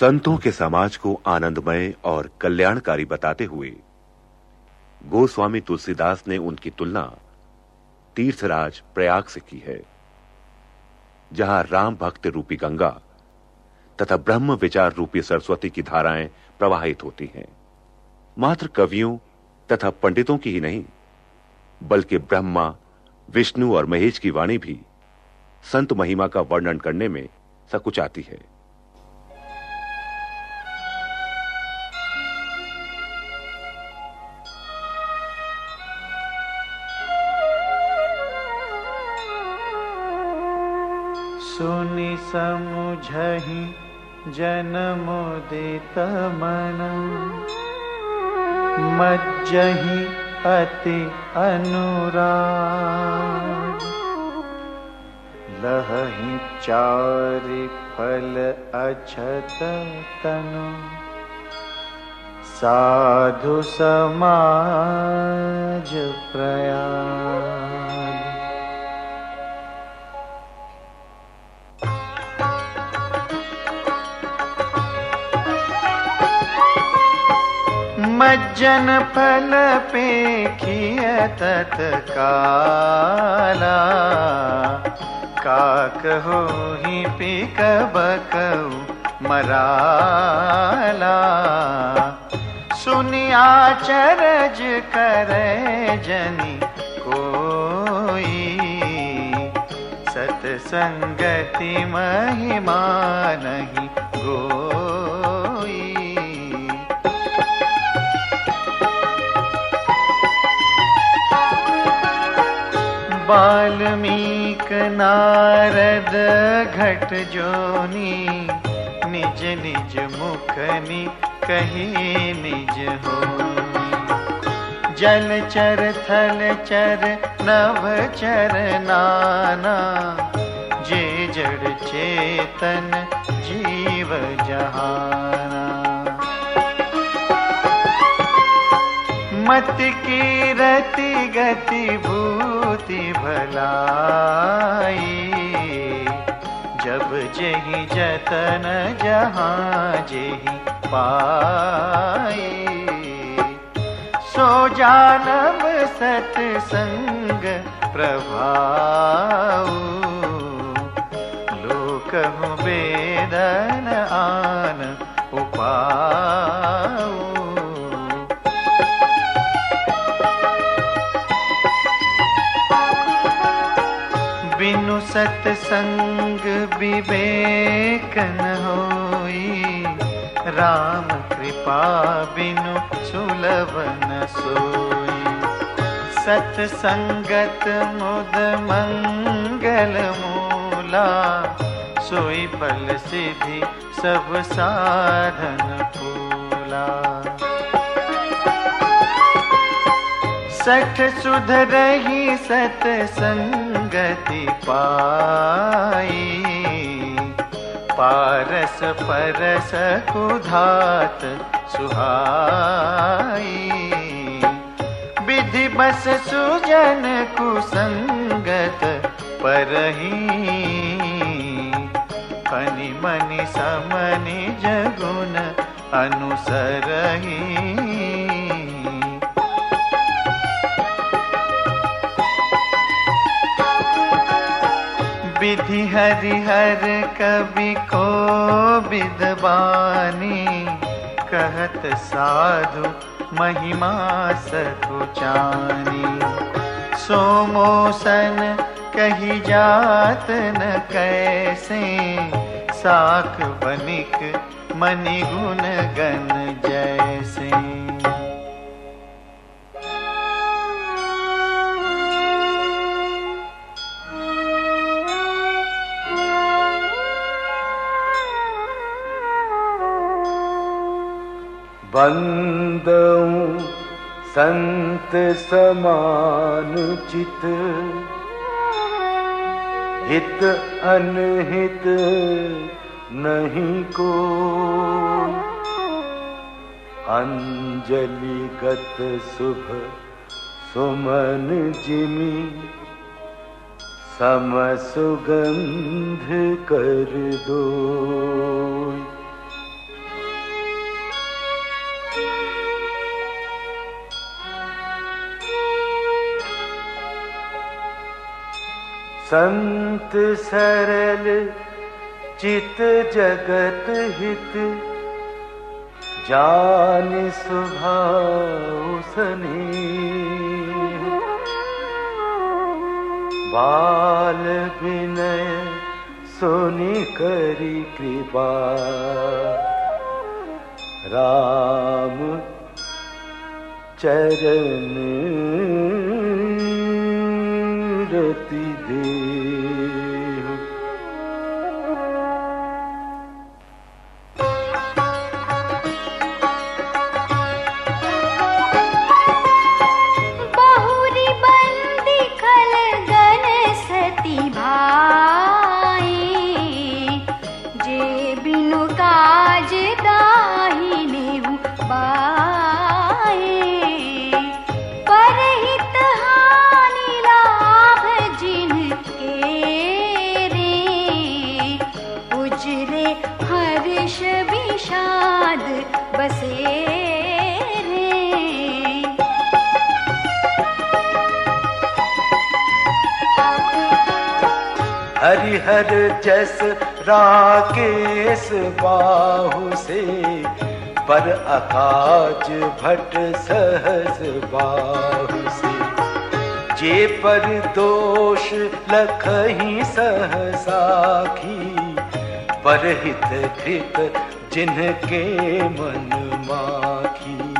संतों के समाज को आनंदमय और कल्याणकारी बताते हुए, गोस्वामी तुलसीदास ने उनकी तुलना तीर्थराज प्रयाग से की है, जहाँ राम भक्त रूपी गंगा तथा ब्रह्म विचार रूपी सरस्वती की धाराएँ प्रवाहित होती हैं। मात्र कवियों तथा पंडितों की ही नहीं, बल्कि ब्रह्मा, विष्णु और महेश की वाणी भी संत महिमा का वर्णन करने में सकुचाती है। सुनि समुझहि जनमुदित मन। मज्जहि अति अनुराग। लहहि चारि फल अछत तनु। साधु समाज प्रयाग। मज्जन फल पेखिय तत्काला काक हो ही पिक बकऊ मराला। सुनिया चरज करे जनी कोई। सतसंगति महिमा नहीं गोई वाल्मीक नारद घट जोनी, निज निज मुखनी कही निज हो जल चर थल चर नभ चर नाना, जे जड़ चेतन जीव जहाना। मत की रति गति भूति भलाई। जब जही जतन जहाँ जही पाई। सो जानम सत्संग प्रभाऊ। लोक वेदन आन उपाऊ। बिनु सत्संग विवेक न होई। राम कृपा बिनु सुलभ न सोई। सत्संगत मुद मंगल मूला। सोई फल सिद्धि सब साधन फूला। सठ सुध रही सतसंगति पाई। पारस परस कुधात सुहाई। विधि बस सुजन कुसंगत परही। फनि मनि समनि जगुन अनुसरही। विधि हरि हर कवि को विदवानी कहत साधु महिमा सकुचानी सोमोसन कही जात न कैसे, साख बनिक मनि गुण गण जैसे। बंदऊ संत समान चित। हित अनहित नहीं को। अंजलि गत शुभ सुमन जिमी। सम सुगंध कर दो। संत सरल चित जगत हित जान बाल विनय सोनी करी कृपा राम चरण रति हरिहर जस राकेश बाहु से, पर अकाज भट सहस बाहु से। जे पर दोष लखही सहसाखी पर हित कृत जिनके मन माखी।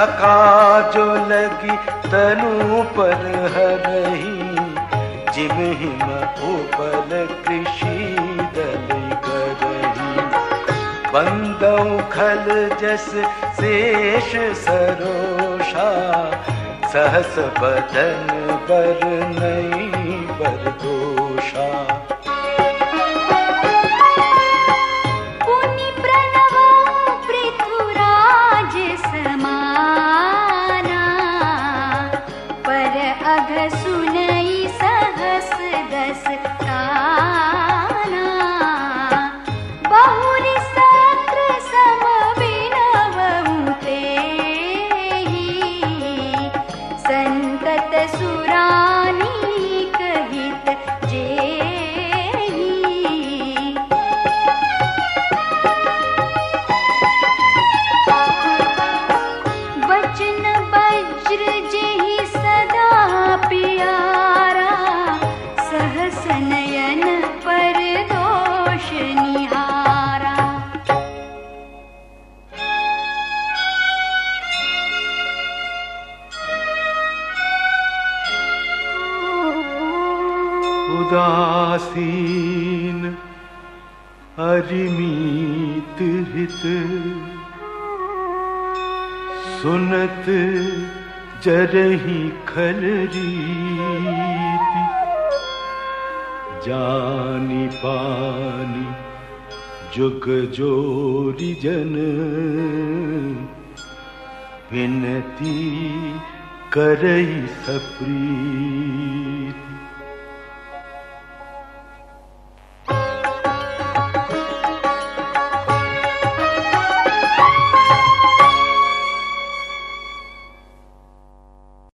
पर अकाजो लगी तनु पर हरही जिम हिम उपल कृषि दल करही बंदौ खल जस शेष सरोषा, सहस बदन बर नहीं बर दोषा। राम अरिमीत हित। सुनत जरही खल जानी पानी जुग जोरी जन। विनती करई सप्रीत।